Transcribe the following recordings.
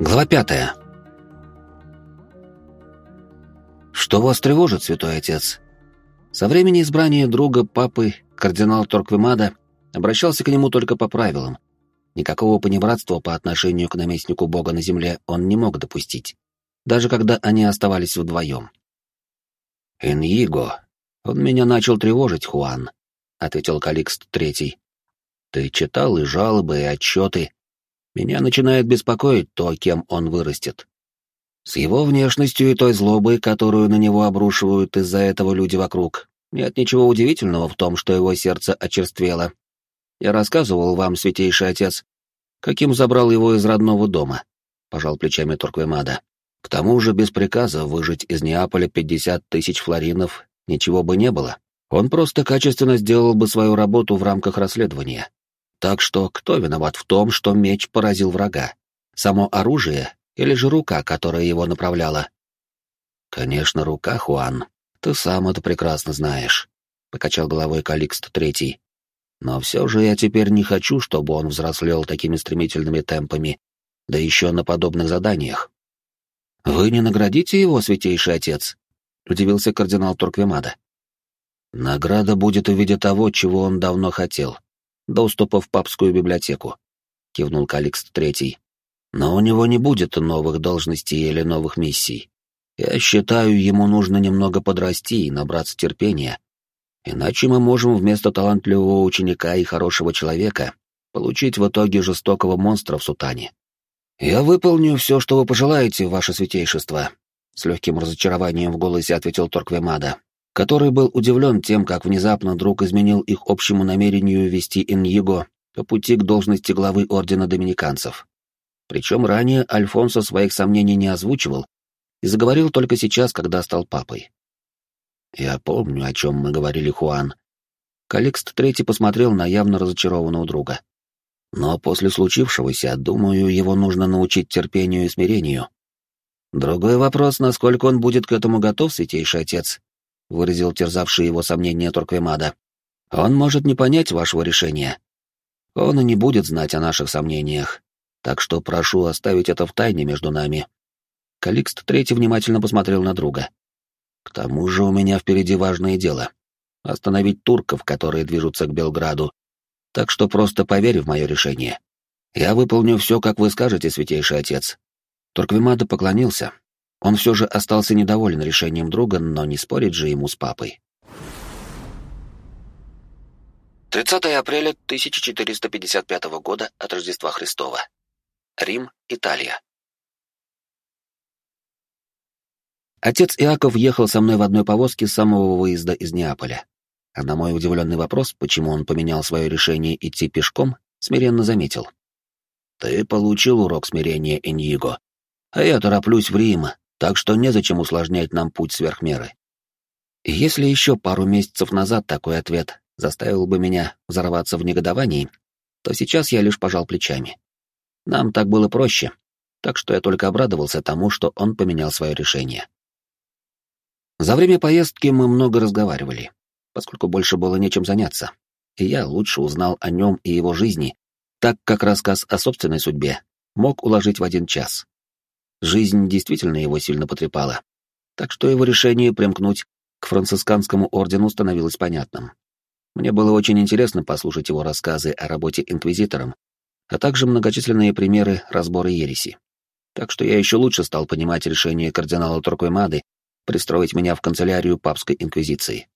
Глава пятая. Что вас тревожит, святой отец? Со времени избрания друга папы кардинал Торквемада обращался к нему только по правилам. Никакого понебратства по отношению к наместнику бога на земле он не мог допустить, даже когда они оставались вдвоем. «Иньиго, он меня начал тревожить, Хуан», — ответил Каликст Третий. «Ты читал и жалобы, и отчеты, меня начинает беспокоить то, кем он вырастет. С его внешностью и той злобой, которую на него обрушивают из-за этого люди вокруг, нет ничего удивительного в том, что его сердце очерствело. Я рассказывал вам, святейший отец, каким забрал его из родного дома, — пожал плечами Торквемада. К тому же без приказа выжить из Неаполя пятьдесят тысяч флоринов ничего бы не было. Он просто качественно сделал бы свою работу в рамках расследования. Так что кто виноват в том, что меч поразил врага? Само оружие или же рука, которая его направляла? Конечно, рука, Хуан. Ты сам это прекрасно знаешь, — покачал головой Каликст Третий. Но все же я теперь не хочу, чтобы он взрослел такими стремительными темпами, да еще на подобных заданиях. Вы не наградите его, святейший отец? — удивился кардинал Турквемада. Награда будет в виде того, чего он давно хотел — доступа в папскую библиотеку», — кивнул Каликст Третий. «Но у него не будет новых должностей или новых миссий. Я считаю, ему нужно немного подрасти и набраться терпения. Иначе мы можем вместо талантливого ученика и хорошего человека получить в итоге жестокого монстра в сутане. Я выполню все, что вы пожелаете, ваше святейшество», — с легким разочарованием в голосе ответил Торквемада который был удивлен тем, как внезапно друг изменил их общему намерению вести Иньего по пути к должности главы Ордена Доминиканцев. Причем ранее Альфонсо своих сомнений не озвучивал и заговорил только сейчас, когда стал папой. «Я помню, о чем мы говорили, Хуан». Каликст Третий посмотрел на явно разочарованного друга. «Но после случившегося, думаю, его нужно научить терпению и смирению. Другой вопрос, насколько он будет к этому готов, святейший отец, — выразил терзавший его сомнения Торквемада. «Он может не понять вашего решения. Он и не будет знать о наших сомнениях. Так что прошу оставить это в тайне между нами». Каликст Третий внимательно посмотрел на друга. «К тому же у меня впереди важное дело — остановить турков, которые движутся к Белграду. Так что просто поверь в мое решение. Я выполню все, как вы скажете, святейший отец». Турквемада поклонился, он все же остался недоволен решением друга, но не спорить же ему с папой. 30 апреля 1455 года от Рождества Христова. Рим, Италия. Отец Иаков ехал со мной в одной повозке с самого выезда из Неаполя. А на мой удивленный вопрос, почему он поменял свое решение идти пешком, смиренно заметил. «Ты получил урок смирения, Иньиго, а я тороплюсь в Рим, так что незачем усложнять нам путь сверх меры. Если еще пару месяцев назад такой ответ заставил бы меня взорваться в негодовании, то сейчас я лишь пожал плечами. Нам так было проще, так что я только обрадовался тому, что он поменял свое решение. За время поездки мы много разговаривали, поскольку больше было нечем заняться, и я лучше узнал о нем и его жизни, так как рассказ о собственной судьбе мог уложить в один час. Жизнь действительно его сильно потрепала, так что его решение примкнуть к францисканскому ордену становилось понятным. Мне было очень интересно послушать его рассказы о работе инквизитором, а также многочисленные примеры разбора ереси. Так что я еще лучше стал понимать решение кардинала Турквемады пристроить меня в канцелярию папской инквизиции.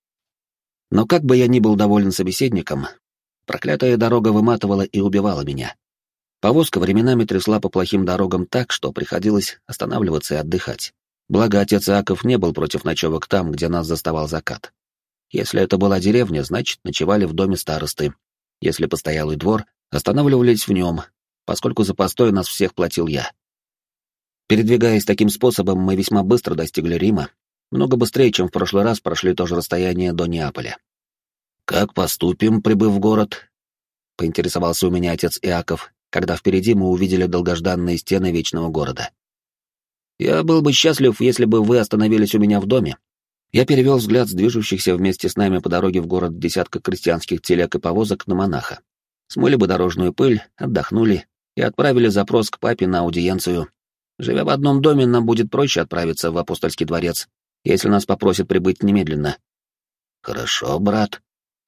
Но как бы я ни был доволен собеседником, проклятая дорога выматывала и убивала меня. Повозка временами трясла по плохим дорогам так, что приходилось останавливаться и отдыхать. Благо, отец Иаков не был против ночевок там, где нас заставал закат. Если это была деревня, значит, ночевали в доме старосты. Если постоялый двор, останавливались в нем, поскольку за постой нас всех платил я. Передвигаясь таким способом, мы весьма быстро достигли Рима, много быстрее, чем в прошлый раз прошли то же расстояние до Неаполя. «Как поступим, прибыв в город?» — поинтересовался у меня отец Иаков, когда впереди мы увидели долгожданные стены Вечного Города. «Я был бы счастлив, если бы вы остановились у меня в доме». Я перевел взгляд с движущихся вместе с нами по дороге в город десятка крестьянских телег и повозок на монаха. Смыли бы дорожную пыль, отдохнули и отправили запрос к папе на аудиенцию, Живя в одном доме, нам будет проще отправиться в апостольский дворец, если нас попросят прибыть немедленно. Хорошо, брат.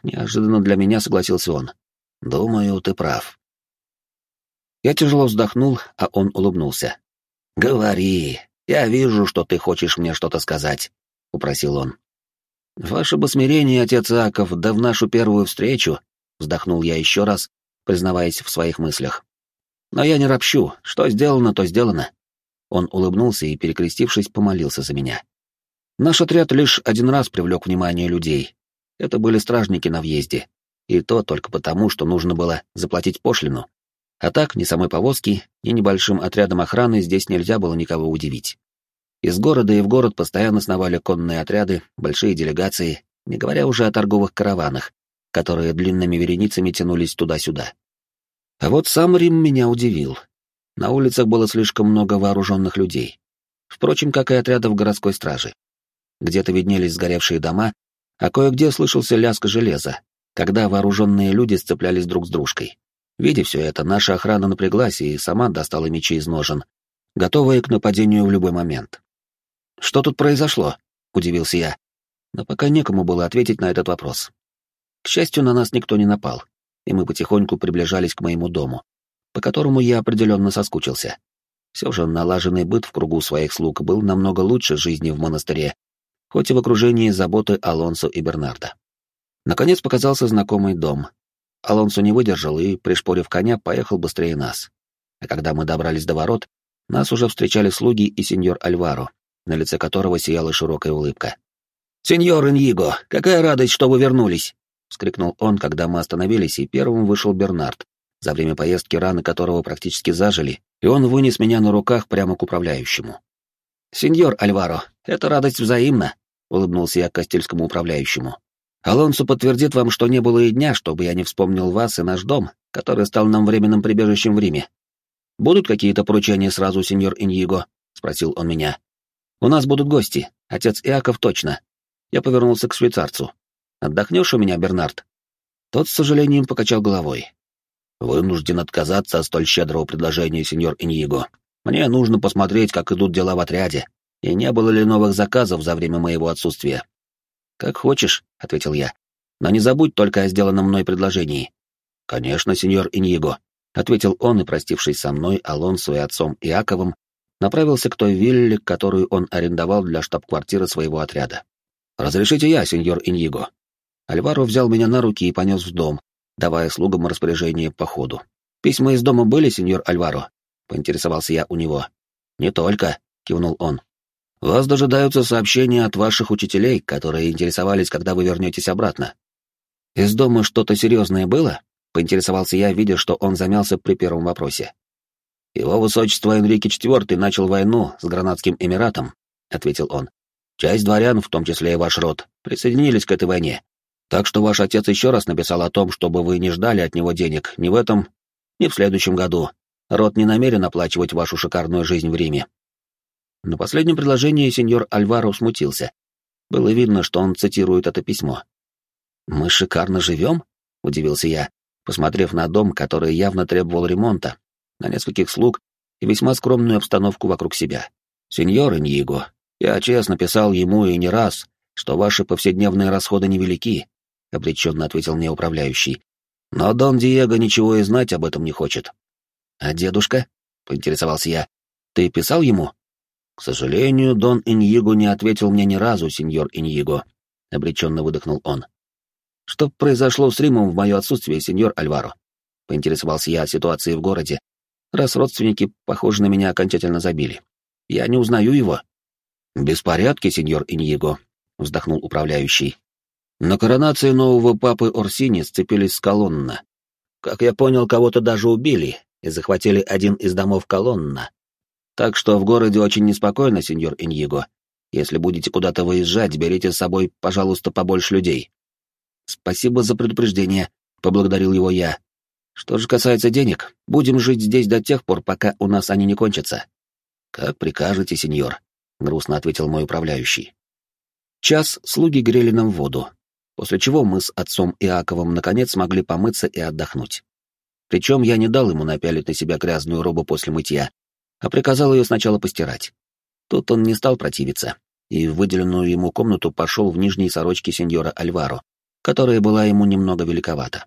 Неожиданно для меня согласился он. Думаю, ты прав. Я тяжело вздохнул, а он улыбнулся. Говори, я вижу, что ты хочешь мне что-то сказать, упросил он. Ваше бы отец Аков, да в нашу первую встречу, вздохнул я еще раз, признаваясь в своих мыслях. Но я не ропщу, что сделано, то сделано. Он улыбнулся и, перекрестившись, помолился за меня. Наш отряд лишь один раз привлек внимание людей. Это были стражники на въезде. И то только потому, что нужно было заплатить пошлину. А так, ни самой повозки, ни небольшим отрядом охраны здесь нельзя было никого удивить. Из города и в город постоянно сновали конные отряды, большие делегации, не говоря уже о торговых караванах, которые длинными вереницами тянулись туда-сюда. А вот сам Рим меня удивил. На улицах было слишком много вооруженных людей. Впрочем, как и отрядов городской стражи. Где-то виднелись сгоревшие дома, а кое-где слышался лязг железа, когда вооруженные люди сцеплялись друг с дружкой. Видя все это, наша охрана напряглась и сама достала мечи из ножен, готовая к нападению в любой момент. «Что тут произошло?» — удивился я. Но пока некому было ответить на этот вопрос. К счастью, на нас никто не напал, и мы потихоньку приближались к моему дому, по которому я определенно соскучился. Все же налаженный быт в кругу своих слуг был намного лучше жизни в монастыре, хоть и в окружении заботы Алонсо и Бернарда. Наконец показался знакомый дом. Алонсо не выдержал и, пришпорив коня, поехал быстрее нас. А когда мы добрались до ворот, нас уже встречали слуги и сеньор Альваро, на лице которого сияла широкая улыбка. «Сеньор Иньиго, какая радость, что вы вернулись!» — вскрикнул он, когда мы остановились, и первым вышел Бернард, за время поездки раны которого практически зажили, и он вынес меня на руках прямо к управляющему. «Сеньор Альваро, это радость взаимна», — улыбнулся я Костельскому управляющему. «Алонсо подтвердит вам, что не было и дня, чтобы я не вспомнил вас и наш дом, который стал нам временным прибежищем в Риме. Будут какие-то поручения сразу, сеньор Иньиго?» — спросил он меня. У нас будут гости, отец Иаков точно. Я повернулся к швейцарцу. Отдохнешь у меня, Бернард? Тот с сожалением покачал головой. Вынужден отказаться от столь щедрого предложения, сеньор Иньего. Мне нужно посмотреть, как идут дела в отряде, и не было ли новых заказов за время моего отсутствия. Как хочешь, ответил я. Но не забудь только о сделанном мной предложении. Конечно, сеньор Иньего, ответил он и, простившись со мной, Алонсо и отцом Иаковым, направился к той вилле, которую он арендовал для штаб-квартиры своего отряда. «Разрешите я, сеньор Иньего?» Альваро взял меня на руки и понес в дом, давая слугам распоряжение по ходу. «Письма из дома были, сеньор Альваро?» — поинтересовался я у него. «Не только», — кивнул он. «Вас дожидаются сообщения от ваших учителей, которые интересовались, когда вы вернетесь обратно». «Из дома что-то серьезное было?» — поинтересовался я, видя, что он замялся при первом вопросе. «Его высочество Энрике IV начал войну с Гранадским Эмиратом», — ответил он. «Часть дворян, в том числе и ваш род, присоединились к этой войне. Так что ваш отец еще раз написал о том, чтобы вы не ждали от него денег ни в этом, ни в следующем году. Род не намерен оплачивать вашу шикарную жизнь в Риме». На последнем предложении сеньор Альваро смутился. Было видно, что он цитирует это письмо. «Мы шикарно живем?» — удивился я, посмотрев на дом, который явно требовал ремонта, на нескольких слуг и весьма скромную обстановку вокруг себя. «Сеньор Иньего, я честно писал ему и не раз, что ваши повседневные расходы невелики», — обреченно ответил мне управляющий. «Но Дон Диего ничего и знать об этом не хочет». «А дедушка?» — поинтересовался я. «Ты писал ему?» «К сожалению, Дон Иньего не ответил мне ни разу, сеньор Иньего», — обреченно выдохнул он. «Что произошло с Римом в мое отсутствие, сеньор Альваро?» — поинтересовался я о ситуации в городе, раз родственники, похоже, на меня окончательно забили. Я не узнаю его. «Беспорядки, сеньор Иньего», — вздохнул управляющий. На коронации нового папы Орсини сцепились с колонна. Как я понял, кого-то даже убили и захватили один из домов колонна. Так что в городе очень неспокойно, сеньор Иньего. Если будете куда-то выезжать, берите с собой, пожалуйста, побольше людей. Спасибо за предупреждение, поблагодарил его я, что же касается денег, будем жить здесь до тех пор, пока у нас они не кончатся. Как прикажете, сеньор, грустно ответил мой управляющий. Час слуги грели нам воду, после чего мы с отцом Иаковом наконец смогли помыться и отдохнуть. Причем я не дал ему напялить на себя грязную робу после мытья, а приказал ее сначала постирать. Тут он не стал противиться, и в выделенную ему комнату пошел в нижней сорочке сеньора Альваро, которая была ему немного великовата.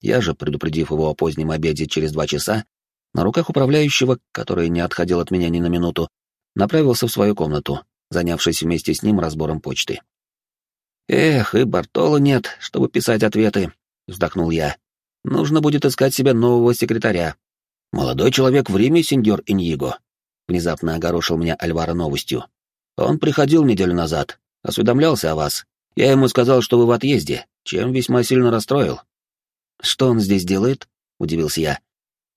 Я же, предупредив его о позднем обеде через два часа, на руках управляющего, который не отходил от меня ни на минуту, направился в свою комнату, занявшись вместе с ним разбором почты. «Эх, и Бартола нет, чтобы писать ответы», — вздохнул я. «Нужно будет искать себе нового секретаря». «Молодой человек в Риме, сеньор Иньего», — внезапно огорошил меня Альвара новостью. «Он приходил неделю назад, осведомлялся о вас. Я ему сказал, что вы в отъезде, чем весьма сильно расстроил». «Что он здесь делает?» — удивился я.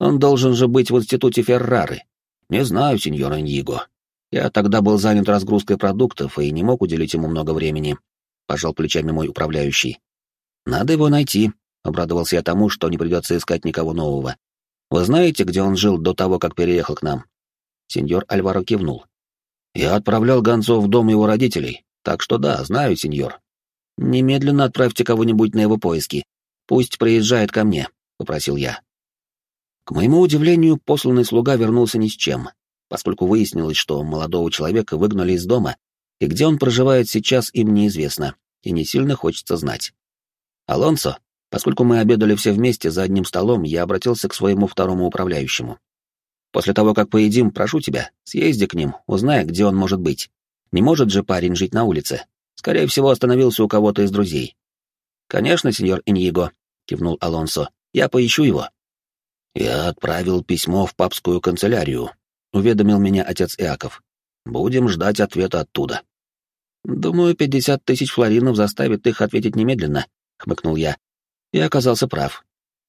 «Он должен же быть в институте Феррары». «Не знаю, сеньор Иньего. Я тогда был занят разгрузкой продуктов и не мог уделить ему много времени. — пожал плечами мой управляющий. «Надо его найти», — обрадовался я тому, что не придется искать никого нового. «Вы знаете, где он жил до того, как переехал к нам?» Сеньор Альваро кивнул. «Я отправлял гонцов в дом его родителей, так что да, знаю, сеньор. Немедленно отправьте кого-нибудь на его поиски. Пусть приезжает ко мне», — попросил я. К моему удивлению, посланный слуга вернулся ни с чем, поскольку выяснилось, что молодого человека выгнали из дома и где он проживает сейчас, им неизвестно, и не сильно хочется знать. Алонсо, поскольку мы обедали все вместе за одним столом, я обратился к своему второму управляющему. После того, как поедим, прошу тебя, съезди к ним, узнай, где он может быть. Не может же парень жить на улице. Скорее всего, остановился у кого-то из друзей. «Конечно, сеньор Иньего», — кивнул Алонсо, — «я поищу его». «Я отправил письмо в папскую канцелярию», — уведомил меня отец Иаков. Будем ждать ответа оттуда. Думаю, пятьдесят тысяч флоринов заставит их ответить немедленно, хмыкнул я. И оказался прав.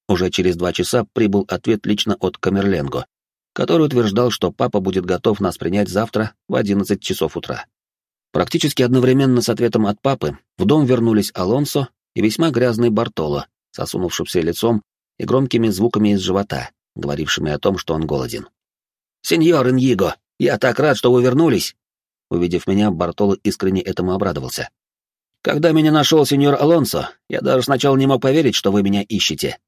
Уже через два часа прибыл ответ лично от Камерленго, который утверждал, что папа будет готов нас принять завтра в одиннадцать часов утра. Практически одновременно с ответом от папы в дом вернулись Алонсо и весьма грязный Бартоло, сосунувшимся лицом и громкими звуками из живота, говорившими о том, что он голоден. «Сеньор Иньиго, я так рад, что вы вернулись!» Увидев меня, Бартоло искренне этому обрадовался. «Когда меня нашел сеньор Алонсо, я даже сначала не мог поверить, что вы меня ищете».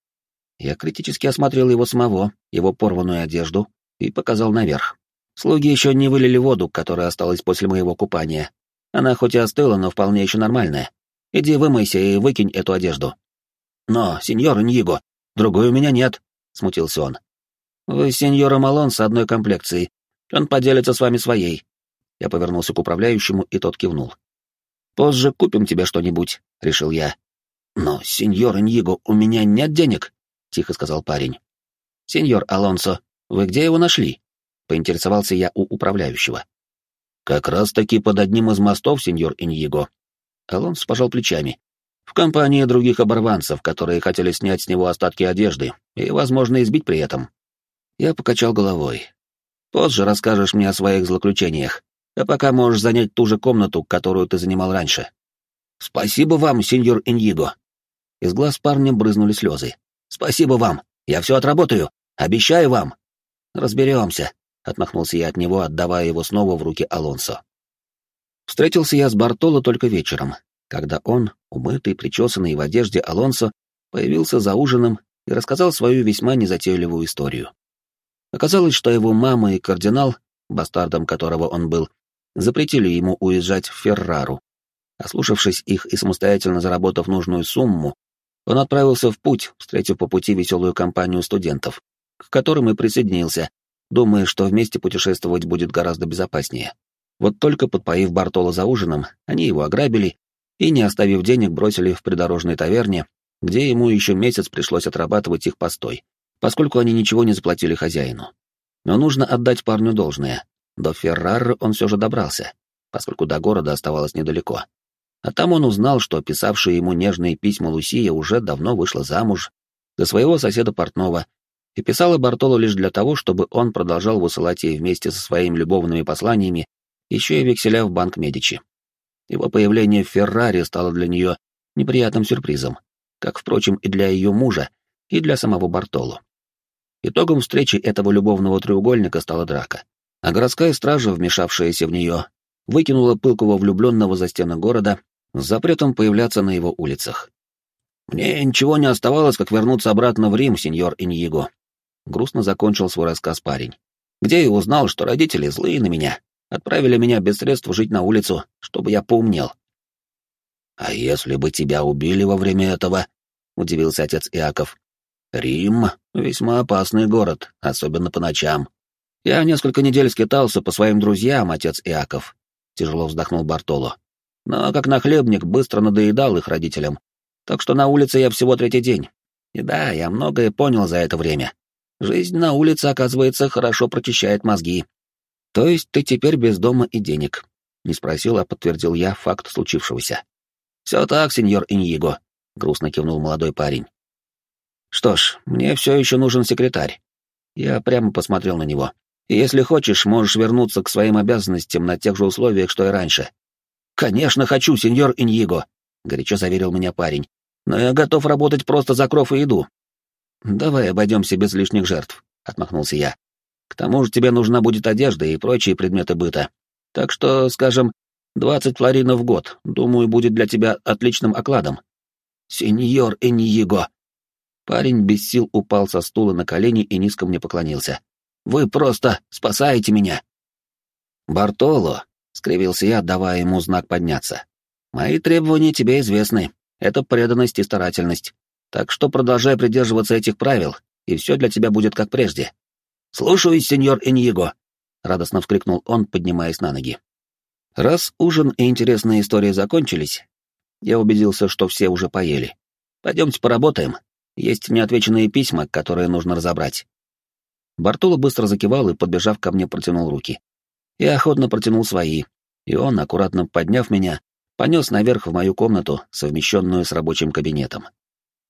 Я критически осмотрел его самого, его порванную одежду, и показал наверх. Слуги еще не вылили воду, которая осталась после моего купания. Она хоть и остыла, но вполне еще нормальная. Иди вымойся и выкинь эту одежду. Но, сеньор Ньиго, другой у меня нет, — смутился он. Вы с сеньором Алонсо одной комплекции, он поделится с вами своей. Я повернулся к управляющему, и тот кивнул. Позже купим тебе что-нибудь, решил я. Но, сеньор Иньего, у меня нет денег, тихо сказал парень. Сеньор Алонсо, вы где его нашли? Поинтересовался я у управляющего. Как раз-таки под одним из мостов, сеньор Иньего. Алонсо пожал плечами. В компании других оборванцев, которые хотели снять с него остатки одежды и, возможно, избить при этом. Я покачал головой. Позже расскажешь мне о своих злоключениях, а пока можешь занять ту же комнату, которую ты занимал раньше. Спасибо вам, сеньор Иньиго. Из глаз парня брызнули слезы. Спасибо вам, я все отработаю, обещаю вам. Разберемся, отмахнулся я от него, отдавая его снова в руки Алонсо. Встретился я с Бартоло только вечером, когда он, умытый, причесанный в одежде Алонсо, появился за ужином и рассказал свою весьма незатейливую историю. Оказалось, что его мама и кардинал, бастардом которого он был, запретили ему уезжать в Феррару. Ослушавшись их и самостоятельно заработав нужную сумму, он отправился в путь, встретив по пути веселую компанию студентов, к которым и присоединился, думая, что вместе путешествовать будет гораздо безопаснее. Вот только подпоив Бартола за ужином, они его ограбили и, не оставив денег, бросили в придорожной таверне, где ему еще месяц пришлось отрабатывать их постой поскольку они ничего не заплатили хозяину. Но нужно отдать парню должное. До Феррары он все же добрался, поскольку до города оставалось недалеко. А там он узнал, что писавшая ему нежные письма Лусия уже давно вышла замуж за своего соседа портного и писала Бартолу лишь для того, чтобы он продолжал высылать ей вместе со своими любовными посланиями еще и векселя в банк Медичи. Его появление в Феррари стало для нее неприятным сюрпризом, как, впрочем, и для ее мужа, и для самого Бартолу. Итогом встречи этого любовного треугольника стала драка, а городская стража, вмешавшаяся в нее, выкинула пылкого влюбленного за стены города с запретом появляться на его улицах. «Мне ничего не оставалось, как вернуться обратно в Рим, сеньор Иньего», — грустно закончил свой рассказ парень. где и узнал, что родители злые на меня, отправили меня без средств жить на улицу, чтобы я поумнел. «А если бы тебя убили во время этого?» — удивился отец Иаков. «Рим — весьма опасный город, особенно по ночам. Я несколько недель скитался по своим друзьям, отец Иаков», — тяжело вздохнул Бартоло. «Но как нахлебник быстро надоедал их родителям, так что на улице я всего третий день. И да, я многое понял за это время. Жизнь на улице, оказывается, хорошо прочищает мозги. То есть ты теперь без дома и денег?» Не спросил, а подтвердил я факт случившегося. «Все так, сеньор Иньего», — грустно кивнул молодой парень. «Что ж, мне все еще нужен секретарь». Я прямо посмотрел на него. «Если хочешь, можешь вернуться к своим обязанностям на тех же условиях, что и раньше». «Конечно хочу, сеньор Иньего», — горячо заверил меня парень. «Но я готов работать просто за кров и еду». «Давай обойдемся без лишних жертв», — отмахнулся я. «К тому же тебе нужна будет одежда и прочие предметы быта. Так что, скажем, Двадцать флоринов в год, думаю, будет для тебя отличным окладом. Сеньор Эньего. Парень без сил упал со стула на колени и низко мне поклонился. Вы просто спасаете меня. Бартоло, скривился я, давая ему знак подняться. Мои требования тебе известны. Это преданность и старательность. Так что продолжай придерживаться этих правил, и все для тебя будет как прежде. Слушаюсь, сеньор Эньего, радостно вскрикнул он, поднимаясь на ноги. Раз ужин и интересные истории закончились, я убедился, что все уже поели. Пойдемте поработаем. Есть неотвеченные письма, которые нужно разобрать. Бартула быстро закивал и, подбежав ко мне, протянул руки. Я охотно протянул свои, и он, аккуратно подняв меня, понес наверх в мою комнату, совмещенную с рабочим кабинетом.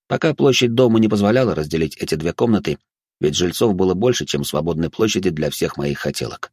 Пока площадь дома не позволяла разделить эти две комнаты, ведь жильцов было больше, чем свободной площади для всех моих хотелок.